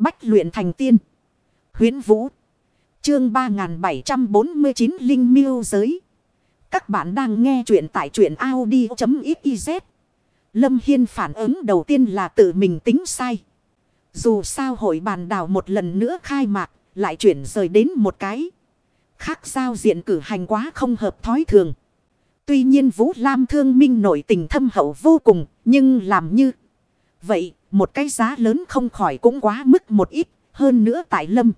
Bách luyện thành tiên. huyễn Vũ. Chương 3749 Linh miêu giới. Các bạn đang nghe truyện tại truyện Audi.xyz. Lâm Hiên phản ứng đầu tiên là tự mình tính sai. Dù sao hội bàn đảo một lần nữa khai mạc, lại chuyển rời đến một cái. Khác giao diện cử hành quá không hợp thói thường. Tuy nhiên Vũ Lam thương minh nổi tình thâm hậu vô cùng, nhưng làm như vậy, một cái giá lớn không khỏi cũng quá mức một ít, hơn nữa tại Lâm.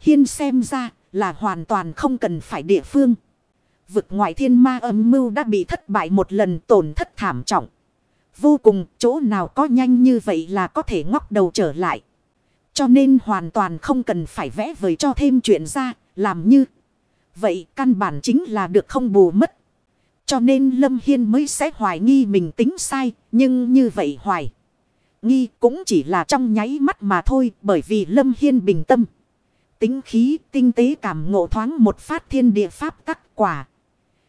Hiên xem ra là hoàn toàn không cần phải địa phương. Vực ngoại thiên ma âm mưu đã bị thất bại một lần tổn thất thảm trọng. Vô cùng chỗ nào có nhanh như vậy là có thể ngóc đầu trở lại. Cho nên hoàn toàn không cần phải vẽ vời cho thêm chuyện ra, làm như. Vậy căn bản chính là được không bù mất. Cho nên Lâm Hiên mới sẽ hoài nghi mình tính sai, nhưng như vậy hoài. Nghi cũng chỉ là trong nháy mắt mà thôi bởi vì Lâm Hiên bình tâm. Tính khí tinh tế cảm ngộ thoáng một phát thiên địa pháp tắc quả.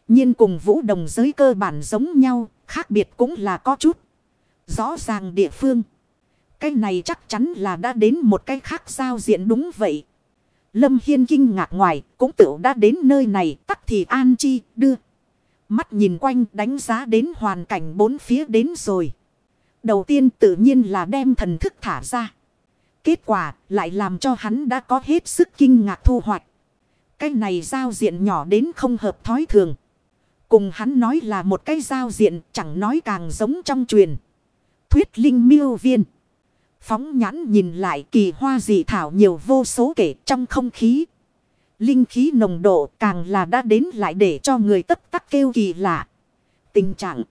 nhiên cùng vũ đồng giới cơ bản giống nhau, khác biệt cũng là có chút. Rõ ràng địa phương. Cái này chắc chắn là đã đến một cái khác giao diện đúng vậy. Lâm Hiên kinh ngạc ngoài cũng tự đã đến nơi này tắc thì an chi đưa. Mắt nhìn quanh đánh giá đến hoàn cảnh bốn phía đến rồi. Đầu tiên tự nhiên là đem thần thức thả ra. Kết quả lại làm cho hắn đã có hết sức kinh ngạc thu hoạch. Cái này giao diện nhỏ đến không hợp thói thường. Cùng hắn nói là một cái giao diện chẳng nói càng giống trong truyền. Thuyết linh miêu viên. Phóng nhãn nhìn lại kỳ hoa dị thảo nhiều vô số kể trong không khí. Linh khí nồng độ càng là đã đến lại để cho người tất tắc kêu kỳ lạ. Tình trạng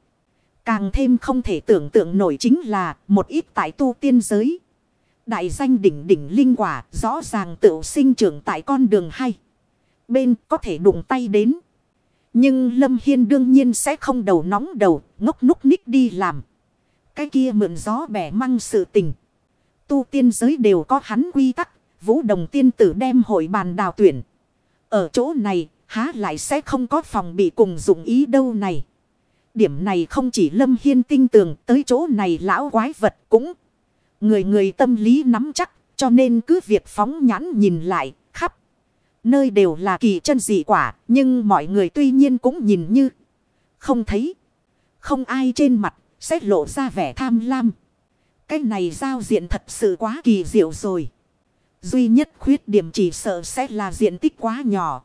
càng thêm không thể tưởng tượng nổi chính là một ít tại tu tiên giới. Đại danh đỉnh đỉnh linh quả rõ ràng tự sinh trưởng tại con đường hay. Bên có thể đụng tay đến. Nhưng Lâm Hiên đương nhiên sẽ không đầu nóng đầu ngốc núc ních đi làm. Cái kia mượn gió bẻ măng sự tình. Tu tiên giới đều có hắn quy tắc. Vũ đồng tiên tử đem hội bàn đào tuyển. Ở chỗ này, há lại sẽ không có phòng bị cùng dụng ý đâu này. Điểm này không chỉ Lâm Hiên tinh tường tới chỗ này lão quái vật cũng. Người người tâm lý nắm chắc, cho nên cứ việc phóng nhãn nhìn lại, khắp. Nơi đều là kỳ chân dị quả, nhưng mọi người tuy nhiên cũng nhìn như không thấy. Không ai trên mặt sẽ lộ ra vẻ tham lam. Cái này giao diện thật sự quá kỳ diệu rồi. Duy nhất khuyết điểm chỉ sợ sẽ là diện tích quá nhỏ.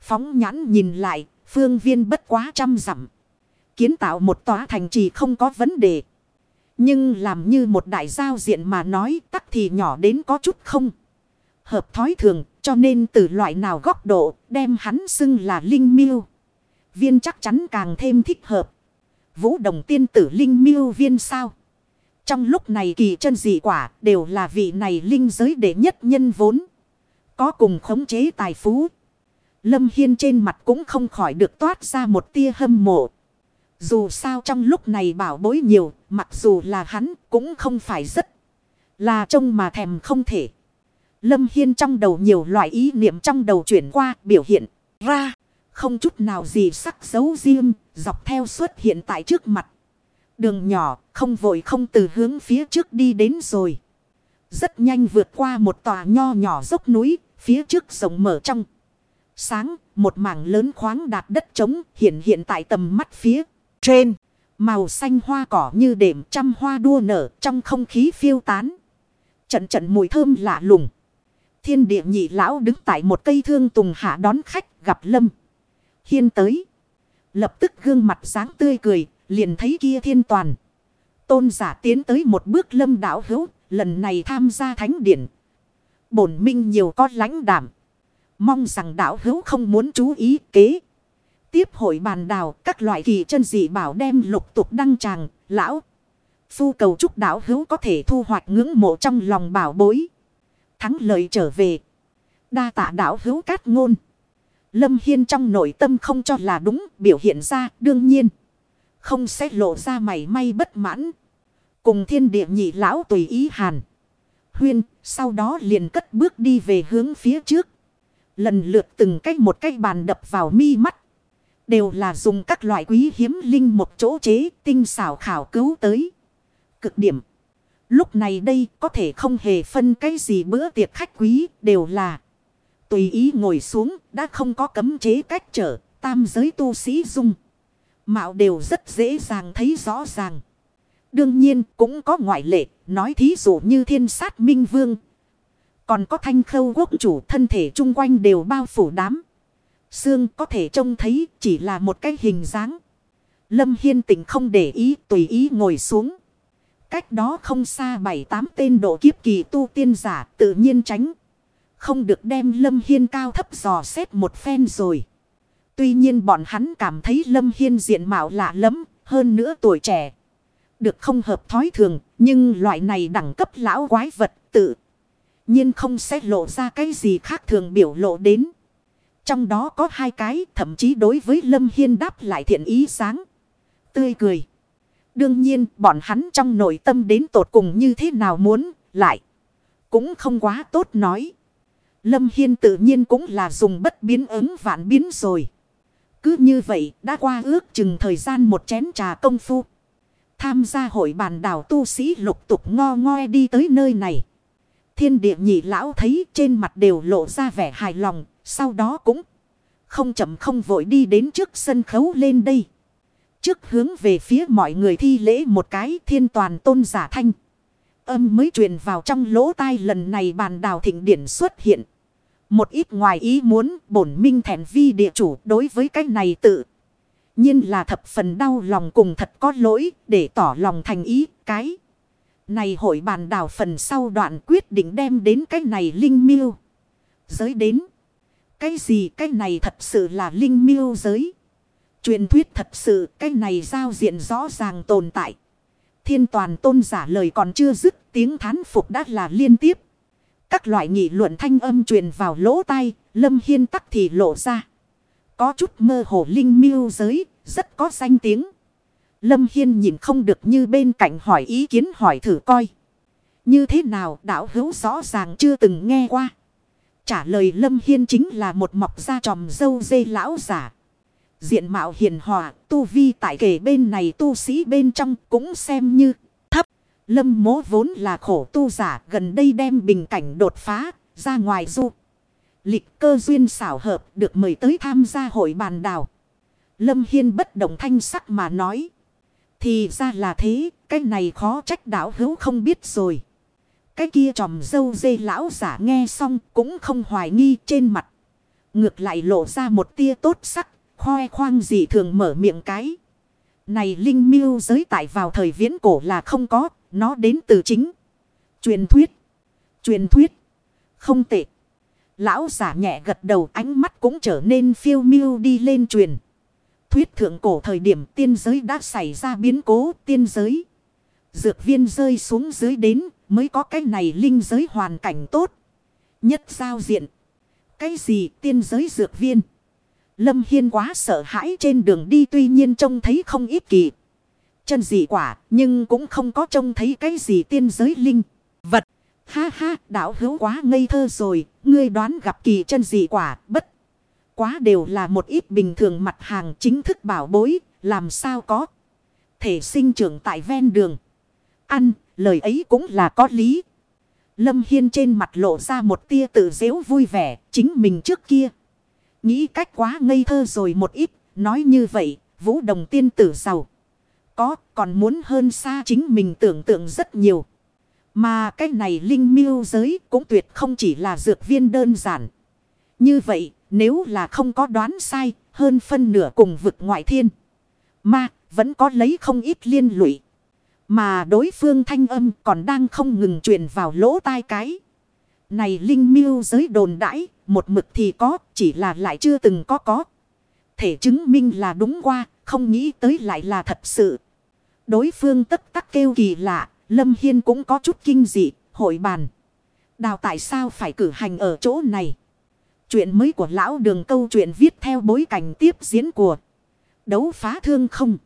Phóng nhãn nhìn lại, phương viên bất quá trăm dặm. Kiến tạo một tòa thành trì không có vấn đề. Nhưng làm như một đại giao diện mà nói, tắc thì nhỏ đến có chút không. Hợp thói thường, cho nên từ loại nào góc độ đem hắn xưng là linh miêu. Viên chắc chắn càng thêm thích hợp. Vũ đồng tiên tử linh miêu viên sao. Trong lúc này kỳ chân dị quả đều là vị này linh giới đệ nhất nhân vốn. Có cùng khống chế tài phú. Lâm Hiên trên mặt cũng không khỏi được toát ra một tia hâm mộ. Dù sao trong lúc này bảo bối nhiều, mặc dù là hắn cũng không phải rất là trông mà thèm không thể. Lâm Hiên trong đầu nhiều loại ý niệm trong đầu chuyển qua biểu hiện ra. Không chút nào gì sắc dấu riêng, dọc theo xuất hiện tại trước mặt. Đường nhỏ, không vội không từ hướng phía trước đi đến rồi. Rất nhanh vượt qua một tòa nho nhỏ dốc núi, phía trước rộng mở trong. Sáng, một mảng lớn khoáng đạt đất trống hiện hiện tại tầm mắt phía trên. Màu xanh hoa cỏ như đệm trăm hoa đua nở trong không khí phiêu tán. Trận trận mùi thơm lạ lùng. Thiên địa nhị lão đứng tại một cây thương tùng hạ đón khách gặp Lâm. Hiên tới. Lập tức gương mặt sáng tươi cười, liền thấy kia thiên toàn. Tôn giả tiến tới một bước lâm đảo hữu, lần này tham gia thánh điển. Bổn minh nhiều có lãnh đảm. Mong rằng đảo hữu không muốn chú ý kế. Tiếp hội bàn đào các loại kỳ chân dị bảo đem lục tục đăng tràng, lão. Phu cầu chúc đảo hữu có thể thu hoạch ngưỡng mộ trong lòng bảo bối. Thắng lợi trở về. Đa tạ đảo hữu cát ngôn. Lâm Hiên trong nội tâm không cho là đúng biểu hiện ra đương nhiên. Không sẽ lộ ra mảy may bất mãn. Cùng thiên địa nhị lão tùy ý hàn. Huyên sau đó liền cất bước đi về hướng phía trước. Lần lượt từng cách một cách bàn đập vào mi mắt. Đều là dùng các loại quý hiếm linh một chỗ chế tinh xảo khảo cứu tới. Cực điểm. Lúc này đây có thể không hề phân cái gì bữa tiệc khách quý đều là. Tùy ý ngồi xuống đã không có cấm chế cách trở, tam giới tu sĩ dung. Mạo đều rất dễ dàng thấy rõ ràng. Đương nhiên cũng có ngoại lệ, nói thí dụ như thiên sát minh vương. Còn có thanh khâu quốc chủ thân thể chung quanh đều bao phủ đám. Xương có thể trông thấy chỉ là một cái hình dáng. Lâm Hiên tỉnh không để ý tùy ý ngồi xuống. Cách đó không xa bảy tám tên độ kiếp kỳ tu tiên giả tự nhiên tránh. Không được đem Lâm Hiên cao thấp dò xét một phen rồi. Tuy nhiên bọn hắn cảm thấy Lâm Hiên diện mạo lạ lắm, hơn nữa tuổi trẻ. Được không hợp thói thường, nhưng loại này đẳng cấp lão quái vật tự nhiên không sẽ lộ ra cái gì khác thường biểu lộ đến. Trong đó có hai cái, thậm chí đối với Lâm Hiên đáp lại thiện ý sáng. Tươi cười. Đương nhiên, bọn hắn trong nội tâm đến tột cùng như thế nào muốn, lại. Cũng không quá tốt nói. Lâm Hiên tự nhiên cũng là dùng bất biến ứng vạn biến rồi. Cứ như vậy, đã qua ước chừng thời gian một chén trà công phu. Tham gia hội bàn đảo tu sĩ lục tục ngo ngoe đi tới nơi này. Thiên địa nhị lão thấy trên mặt đều lộ ra vẻ hài lòng. Sau đó cũng không chậm không vội đi đến trước sân khấu lên đây. Trước hướng về phía mọi người thi lễ một cái thiên toàn tôn giả thanh. Âm mới truyền vào trong lỗ tai lần này bàn đào thịnh điển xuất hiện. Một ít ngoài ý muốn, bổn minh thẹn vi địa chủ đối với cái này tự. nhiên là thập phần đau lòng cùng thật có lỗi để tỏ lòng thành ý, cái. Này hội bàn đảo phần sau đoạn quyết định đem đến cái này linh miêu. Giới đến. Cái gì cái này thật sự là linh miêu giới. Truyền thuyết thật sự cái này giao diện rõ ràng tồn tại. Thiên toàn tôn giả lời còn chưa dứt tiếng thán phục đã là liên tiếp. Các loại nghị luận thanh âm truyền vào lỗ tai, lâm hiên tắc thì lộ ra. Có chút mơ hồ linh miêu giới, rất có danh tiếng. Lâm Hiên nhìn không được như bên cạnh hỏi ý kiến hỏi thử coi. Như thế nào đạo hữu rõ ràng chưa từng nghe qua. Trả lời Lâm Hiên chính là một mọc da tròm dâu dê lão giả. Diện mạo hiền hòa, tu vi tại kể bên này tu sĩ bên trong cũng xem như thấp. Lâm mố vốn là khổ tu giả gần đây đem bình cảnh đột phá ra ngoài du. Lịch cơ duyên xảo hợp được mời tới tham gia hội bàn đào. Lâm Hiên bất động thanh sắc mà nói. Thì ra là thế, cái này khó trách đảo hữu không biết rồi. Cái kia tròm dâu dê lão giả nghe xong cũng không hoài nghi trên mặt. Ngược lại lộ ra một tia tốt sắc, khoe khoang gì thường mở miệng cái. Này linh miêu giới tại vào thời viễn cổ là không có, nó đến từ chính. Truyền thuyết. Truyền thuyết. Không tệ. Lão giả nhẹ gật đầu ánh mắt cũng trở nên phiêu miêu đi lên truyền. Thuyết thượng cổ thời điểm tiên giới đã xảy ra biến cố tiên giới. Dược viên rơi xuống dưới đến mới có cái này linh giới hoàn cảnh tốt. Nhất giao diện. Cái gì tiên giới dược viên. Lâm Hiên quá sợ hãi trên đường đi tuy nhiên trông thấy không ít kỳ. Chân dị quả, nhưng cũng không có trông thấy cái gì tiên giới linh. Vật. Ha ha, đạo hữu quá ngây thơ rồi. Ngươi đoán gặp kỳ chân dị quả, bất. Quá đều là một ít bình thường mặt hàng chính thức bảo bối. Làm sao có. Thể sinh trưởng tại ven đường. Ăn lời ấy cũng là có lý. Lâm Hiên trên mặt lộ ra một tia tự dễu vui vẻ, chính mình trước kia. Nghĩ cách quá ngây thơ rồi một ít, nói như vậy, vũ đồng tiên tử giàu. Có, còn muốn hơn xa chính mình tưởng tượng rất nhiều. Mà cái này linh miêu giới cũng tuyệt không chỉ là dược viên đơn giản. Như vậy, nếu là không có đoán sai, hơn phân nửa cùng vực ngoại thiên. Mà, vẫn có lấy không ít liên lụy. Mà đối phương thanh âm còn đang không ngừng truyền vào lỗ tai cái. Này linh miêu giới đồn đãi, một mực thì có, chỉ là lại chưa từng có có. Thể chứng minh là đúng qua, không nghĩ tới lại là thật sự. Đối phương tất tắc kêu kỳ lạ, Lâm Hiên cũng có chút kinh dị, hội bàn. Đào tại sao phải cử hành ở chỗ này? Chuyện mới của lão đường câu chuyện viết theo bối cảnh tiếp diễn của đấu phá thương không?